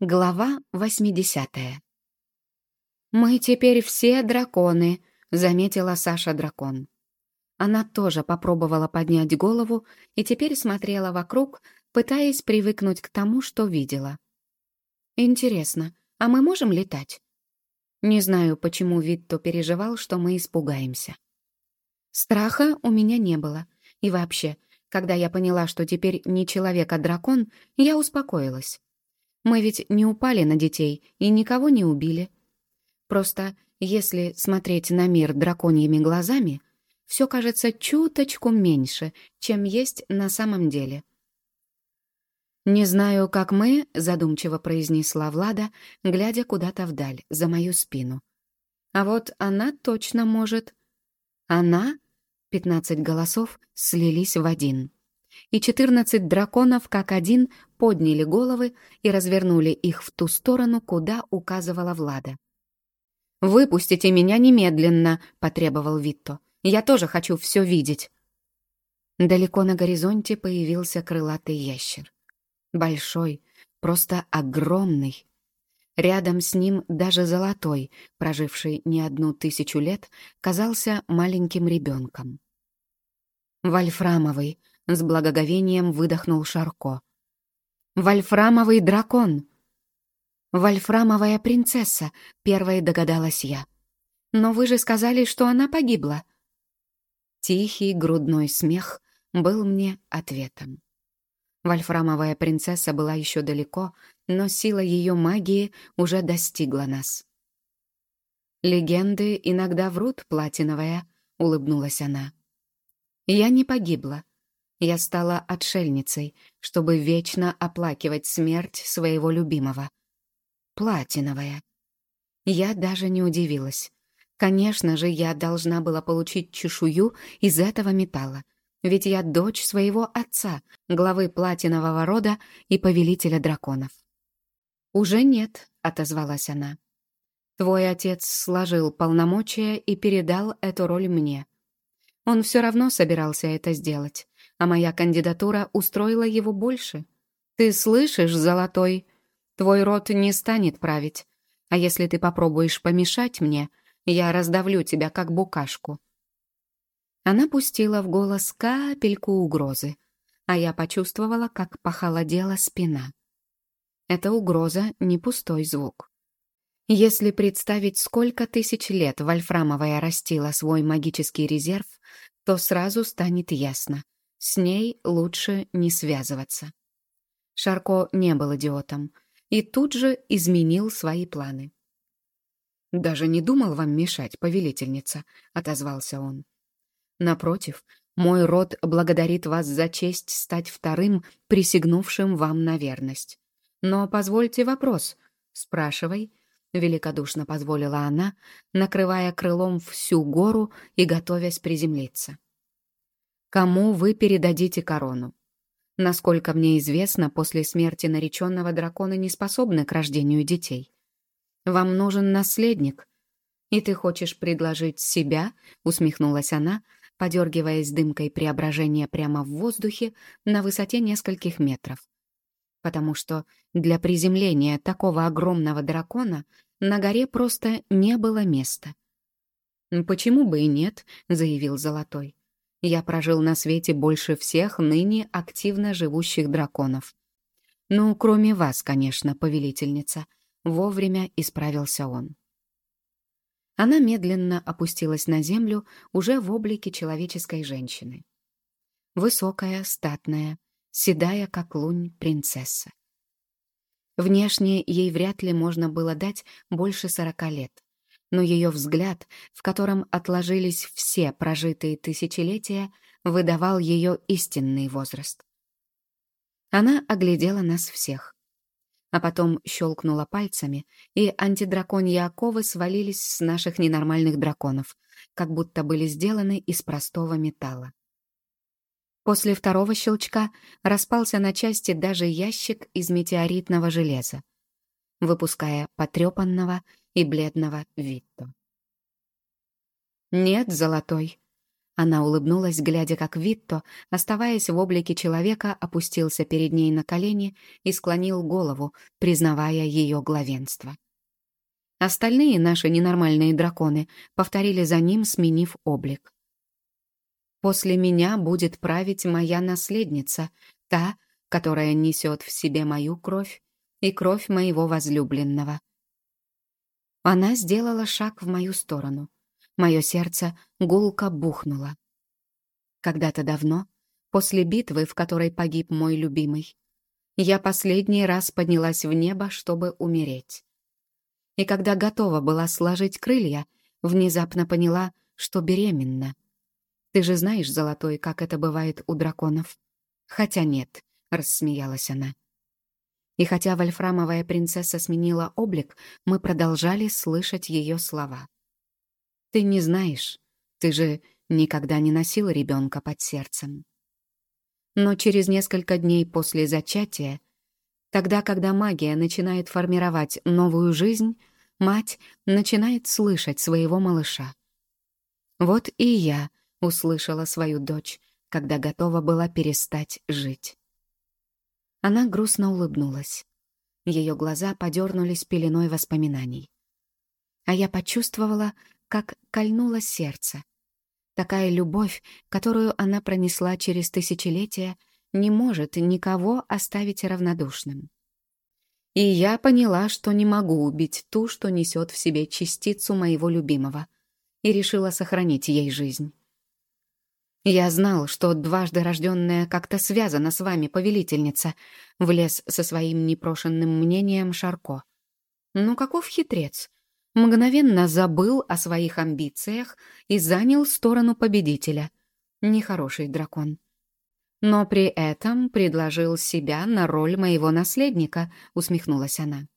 Глава 80 «Мы теперь все драконы», — заметила Саша дракон. Она тоже попробовала поднять голову и теперь смотрела вокруг, пытаясь привыкнуть к тому, что видела. «Интересно, а мы можем летать?» Не знаю, почему Витто переживал, что мы испугаемся. Страха у меня не было. И вообще, когда я поняла, что теперь не человек, а дракон, я успокоилась. Мы ведь не упали на детей и никого не убили. Просто если смотреть на мир драконьими глазами, все кажется чуточку меньше, чем есть на самом деле. «Не знаю, как мы», — задумчиво произнесла Влада, глядя куда-то вдаль, за мою спину. «А вот она точно может». «Она?» — пятнадцать голосов слились в один и четырнадцать драконов как один подняли головы и развернули их в ту сторону, куда указывала Влада. «Выпустите меня немедленно!» — потребовал Витто. «Я тоже хочу все видеть!» Далеко на горизонте появился крылатый ящер. Большой, просто огромный. Рядом с ним даже золотой, проживший не одну тысячу лет, казался маленьким ребенком. Вольфрамовый, с благоговением выдохнул Шарко. «Вольфрамовый дракон!» «Вольфрамовая принцесса», — первой догадалась я. «Но вы же сказали, что она погибла». Тихий грудной смех был мне ответом. Вольфрамовая принцесса была еще далеко, но сила ее магии уже достигла нас. «Легенды иногда врут, платиновая», — улыбнулась она. «Я не погибла. Я стала отшельницей, чтобы вечно оплакивать смерть своего любимого. Платиновая. Я даже не удивилась. Конечно же, я должна была получить чешую из этого металла, ведь я дочь своего отца, главы платинового рода и повелителя драконов. «Уже нет», — отозвалась она. «Твой отец сложил полномочия и передал эту роль мне. Он все равно собирался это сделать а моя кандидатура устроила его больше. Ты слышишь, Золотой? Твой род не станет править. А если ты попробуешь помешать мне, я раздавлю тебя, как букашку». Она пустила в голос капельку угрозы, а я почувствовала, как похолодела спина. Эта угроза — не пустой звук. Если представить, сколько тысяч лет Вольфрамовая растила свой магический резерв, то сразу станет ясно. С ней лучше не связываться. Шарко не был идиотом и тут же изменил свои планы. «Даже не думал вам мешать, повелительница», — отозвался он. «Напротив, мой род благодарит вас за честь стать вторым, присягнувшим вам на верность. Но позвольте вопрос. Спрашивай», — великодушно позволила она, накрывая крылом всю гору и готовясь приземлиться кому вы передадите корону. Насколько мне известно, после смерти нареченного дракона не способны к рождению детей. Вам нужен наследник. И ты хочешь предложить себя, усмехнулась она, подергиваясь дымкой преображения прямо в воздухе на высоте нескольких метров. Потому что для приземления такого огромного дракона на горе просто не было места. «Почему бы и нет?» — заявил Золотой. Я прожил на свете больше всех ныне активно живущих драконов. Ну, кроме вас, конечно, повелительница. Вовремя исправился он. Она медленно опустилась на землю уже в облике человеческой женщины. Высокая, статная, седая, как лунь, принцесса. Внешне ей вряд ли можно было дать больше сорока лет но ее взгляд, в котором отложились все прожитые тысячелетия, выдавал ее истинный возраст. Она оглядела нас всех. А потом щелкнула пальцами, и антидраконьи оковы свалились с наших ненормальных драконов, как будто были сделаны из простого металла. После второго щелчка распался на части даже ящик из метеоритного железа, выпуская потрепанного и бледного Витто. «Нет, золотой». Она улыбнулась, глядя, как Витто, оставаясь в облике человека, опустился перед ней на колени и склонил голову, признавая ее главенство. Остальные наши ненормальные драконы повторили за ним, сменив облик. «После меня будет править моя наследница, та, которая несет в себе мою кровь и кровь моего возлюбленного». Она сделала шаг в мою сторону. Мое сердце гулко бухнуло. Когда-то давно, после битвы, в которой погиб мой любимый, я последний раз поднялась в небо, чтобы умереть и когда готова была сложить крылья, внезапно поняла, что беременна. Ты же знаешь, Золотой, как это бывает у драконов. Хотя нет, рассмеялась она. И хотя вольфрамовая принцесса сменила облик, мы продолжали слышать ее слова. Ты не знаешь, ты же никогда не носил ребенка под сердцем. Но через несколько дней после зачатия Тогда, когда магия начинает формировать новую жизнь, мать начинает слышать своего малыша. Вот и я услышала свою дочь, когда готова была перестать жить. Она грустно улыбнулась. Ее глаза подернулись пеленой воспоминаний. А я почувствовала, как кольнуло сердце. Такая любовь, которую она пронесла через тысячелетия, не может никого оставить равнодушным. И я поняла, что не могу убить ту, что несет в себе частицу моего любимого, и решила сохранить ей жизнь. Я знал, что дважды рожденная как-то связана с вами, повелительница, влез со своим непрошенным мнением Шарко. Ну каков хитрец? Мгновенно забыл о своих амбициях и занял сторону победителя. Нехороший дракон но при этом предложил себя на роль моего наследника», — усмехнулась она.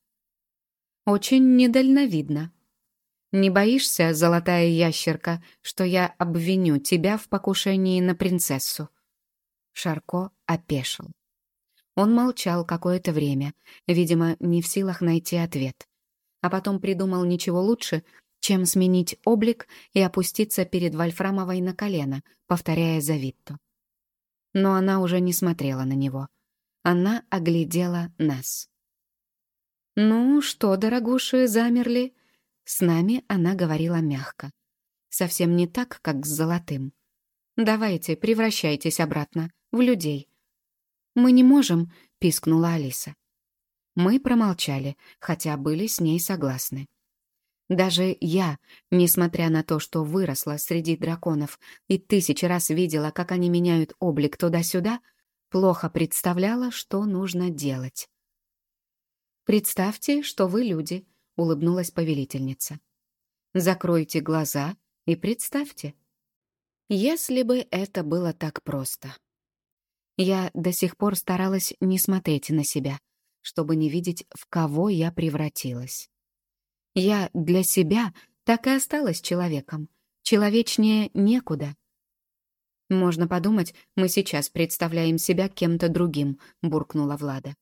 «Очень недальновидно. Не боишься, золотая ящерка, что я обвиню тебя в покушении на принцессу?» Шарко опешил. Он молчал какое-то время, видимо, не в силах найти ответ. А потом придумал ничего лучше, чем сменить облик и опуститься перед Вольфрамовой на колено, повторяя за Витто но она уже не смотрела на него. Она оглядела нас. «Ну что, дорогуши, замерли?» С нами она говорила мягко. Совсем не так, как с золотым. «Давайте, превращайтесь обратно, в людей». «Мы не можем», — пискнула Алиса. Мы промолчали, хотя были с ней согласны. Даже я, несмотря на то, что выросла среди драконов и тысячи раз видела, как они меняют облик туда-сюда, плохо представляла, что нужно делать. «Представьте, что вы люди», — улыбнулась повелительница. «Закройте глаза и представьте. Если бы это было так просто». Я до сих пор старалась не смотреть на себя, чтобы не видеть, в кого я превратилась. Я для себя так и осталась человеком. Человечнее некуда. «Можно подумать, мы сейчас представляем себя кем-то другим», — буркнула Влада.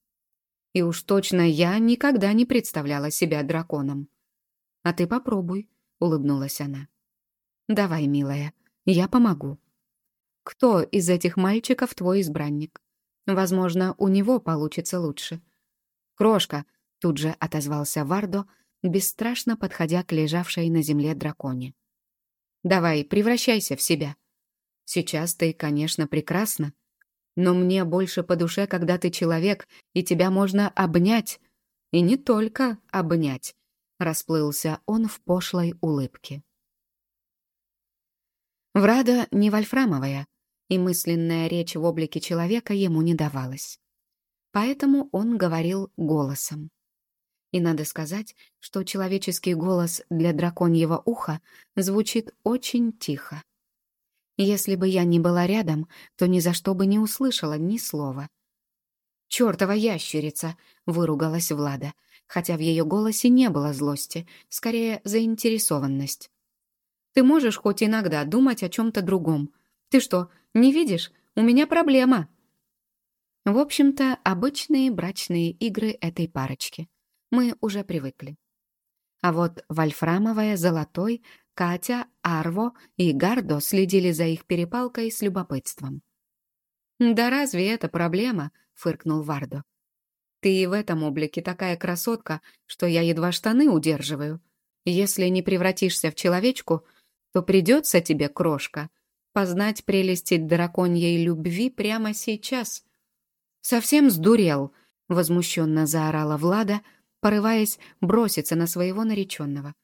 «И уж точно я никогда не представляла себя драконом». «А ты попробуй», — улыбнулась она. «Давай, милая, я помогу». «Кто из этих мальчиков твой избранник? Возможно, у него получится лучше». «Крошка», — тут же отозвался Вардо, бесстрашно подходя к лежавшей на земле драконе. «Давай, превращайся в себя. Сейчас ты, конечно, прекрасна, но мне больше по душе, когда ты человек, и тебя можно обнять. И не только обнять», — расплылся он в пошлой улыбке. Врада не вольфрамовая, и мысленная речь в облике человека ему не давалась. Поэтому он говорил голосом. И надо сказать, что человеческий голос для драконьего уха звучит очень тихо. Если бы я не была рядом, то ни за что бы не услышала ни слова. «Чёртова ящерица!» — выругалась Влада, хотя в ее голосе не было злости, скорее заинтересованность. «Ты можешь хоть иногда думать о чем-то другом. Ты что, не видишь? У меня проблема!» В общем-то, обычные брачные игры этой парочки — мы уже привыкли. А вот вольфрамовая, золотой Катя, Арво и Гардо следили за их перепалкой с любопытством. «Да разве это проблема?» — фыркнул Вардо. «Ты и в этом облике такая красотка, что я едва штаны удерживаю. Если не превратишься в человечку, то придется тебе, крошка, познать прелести драконьей любви прямо сейчас». «Совсем сдурел!» — возмущенно заорала Влада, порываясь броситься на своего нареченного.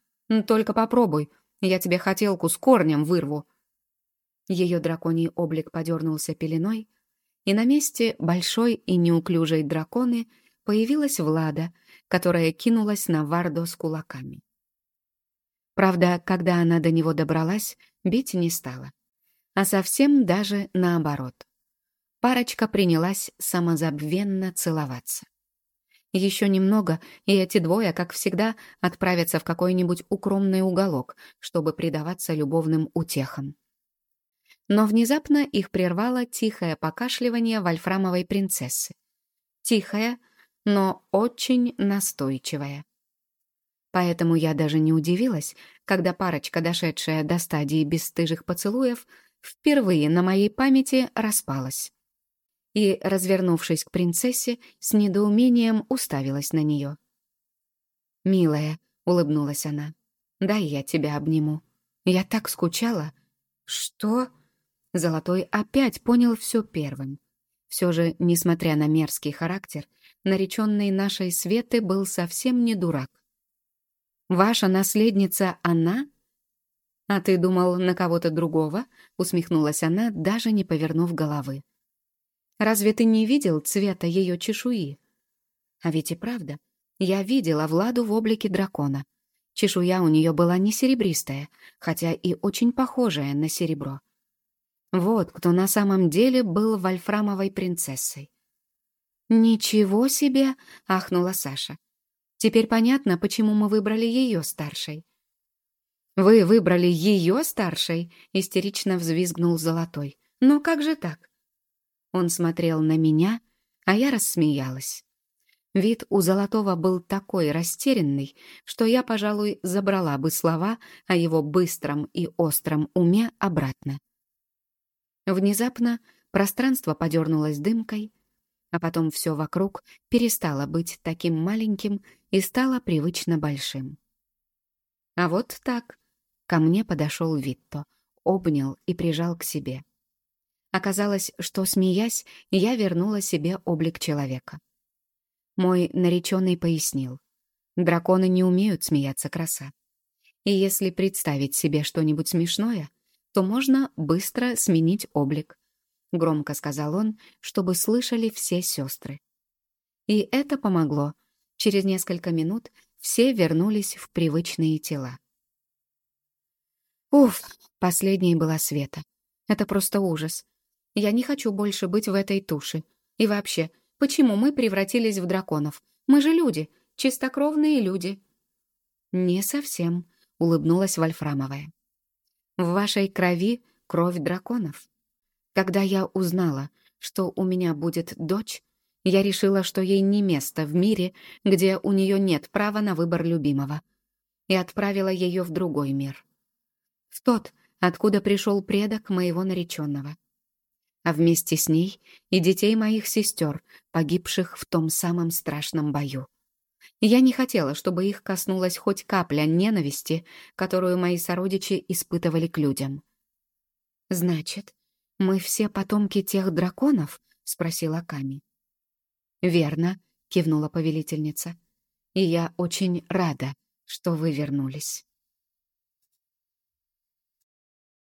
«Только попробуй, я тебе хотелку с корнем вырву». Ее драконий облик подернулся пеленой, и на месте большой и неуклюжей драконы появилась Влада, которая кинулась на Вардо с кулаками. Правда, когда она до него добралась, бить не стала, а совсем даже наоборот. Парочка принялась самозабвенно целоваться. Еще немного, и эти двое, как всегда, отправятся в какой-нибудь укромный уголок, чтобы предаваться любовным утехам. Но внезапно их прервало тихое покашливание вольфрамовой принцессы. Тихое, но очень настойчивое. Поэтому я даже не удивилась, когда парочка, дошедшая до стадии бесстыжих поцелуев, впервые на моей памяти распалась. И, развернувшись к принцессе, с недоумением уставилась на нее. «Милая», — улыбнулась она, — «дай я тебя обниму. Я так скучала». «Что?» Золотой опять понял все первым. Все же, несмотря на мерзкий характер, нареченный нашей Светы был совсем не дурак. «Ваша наследница она?» «А ты думал на кого-то другого?» — усмехнулась она, даже не повернув головы. «Разве ты не видел цвета ее чешуи?» А ведь и правда, я видела Владу в облике дракона. Чешуя у нее была не серебристая, хотя и очень похожая на серебро. Вот кто на самом деле был вольфрамовой принцессой. «Ничего себе!» — ахнула Саша. «Теперь понятно, почему мы выбрали ее старшей». «Вы выбрали ее старшей?» — истерично взвизгнул Золотой. «Но как же так?» Он смотрел на меня, а я рассмеялась. Вид у Золотого был такой растерянный, что я, пожалуй, забрала бы слова о его быстром и остром уме обратно. Внезапно пространство подернулось дымкой, а потом все вокруг перестало быть таким маленьким и стало привычно большим. А вот так ко мне подошел Витто, обнял и прижал к себе. Оказалось, что, смеясь, я вернула себе облик человека. Мой нареченный пояснил. Драконы не умеют смеяться краса. И если представить себе что-нибудь смешное, то можно быстро сменить облик», — громко сказал он, чтобы слышали все сестры. И это помогло. Через несколько минут все вернулись в привычные тела. Уф, последней была Света. Это просто ужас. Я не хочу больше быть в этой туше. И вообще, почему мы превратились в драконов? Мы же люди, чистокровные люди. Не совсем, улыбнулась Вольфрамовая. В вашей крови кровь драконов. Когда я узнала, что у меня будет дочь, я решила, что ей не место в мире, где у нее нет права на выбор любимого, и отправила ее в другой мир. В тот, откуда пришел предок моего нареченного. А вместе с ней и детей моих сестер, погибших в том самом страшном бою. Я не хотела, чтобы их коснулась хоть капля ненависти, которую мои сородичи испытывали к людям. «Значит, мы все потомки тех драконов?» — спросила Ками. «Верно», — кивнула повелительница. «И я очень рада, что вы вернулись».